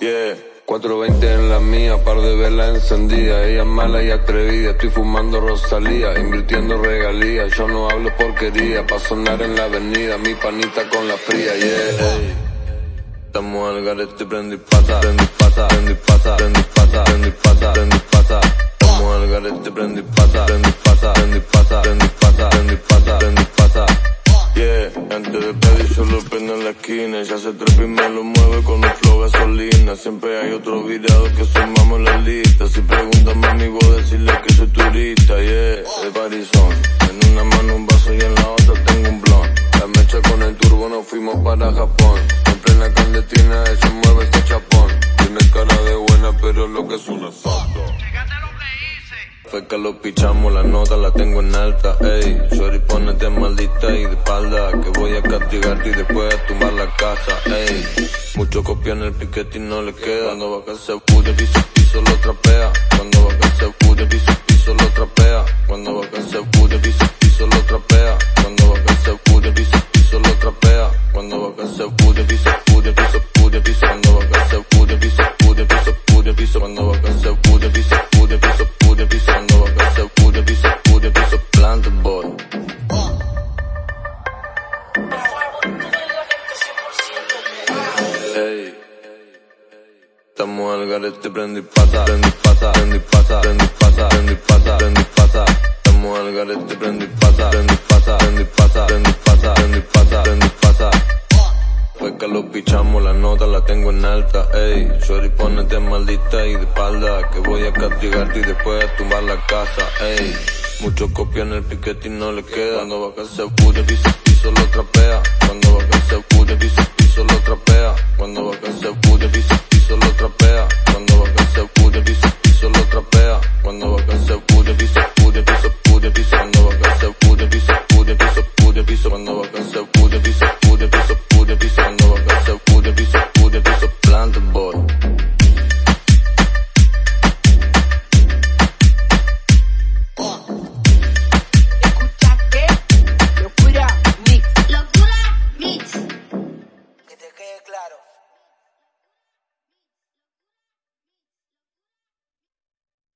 Yeah. 420 en la mía, par de velas encendidas. Ella es mala y atrevida. Estoy fumando Rosalía, invirtiendo regalías. Yo no hablo porquería, pa' sonar en la avenida. Mi panita con la fría, yeah. Estamos al garete, prende y pasa, solo prendo en la esquina Ya se trepa y me lo mueve con un flow gasolina. Siempre hay otro virado que sumamos la lista. Si preguntan mami voy a decirle que soy turista Yeah, de Parizón En una mano un vaso y en la otra tengo un blon. La mecha con el turbo nos fuimos para Japón. En la clandestina se mueve este chapón. Tiene cara de buena pero lo que es una foto fue que lo pichamos, la nota la tengo en alta, ey. Sorry, ponete maldita y de espalda, que voy a castigarte y después a tumbar la casa, ey. Mucho copian el piquete y no le queda. Cuando baja ese booty, piso, piso, lo trapea. Cuando baja ese booty, piso, piso, lo trapea. Cuando baja ese booty, piso, piso, lo trapea. Cuando baja ese booty, piso, piso, lo trapea. Cuando baja ese booty, piso, booty, piso, booty, piso. Cuando baja ese booty, piso, booty, piso, booty, piso. Cuando baja piso, booty, piso, Estamos al garete, prende y pasa, prende y pasa, prende y pasa, prende y pasa, prende y pasa, prende y pasa. Estamos al garete, prende y pasa, prende y pasa, prende y pasa, prende y pasa, prende y pasa, prende y pasa. Fue que lo pichamos, la nota la tengo en alta, ey. Sorry, ponete maldita y de espalda, que voy a castigarte y después a tumbar la casa, ey. Muchos copian el piquete y no le queda. Cuando baja ese booty, piso, piso, lo trapea. Cuando baja ese booty, piso, piso, lo trapea. cuando va a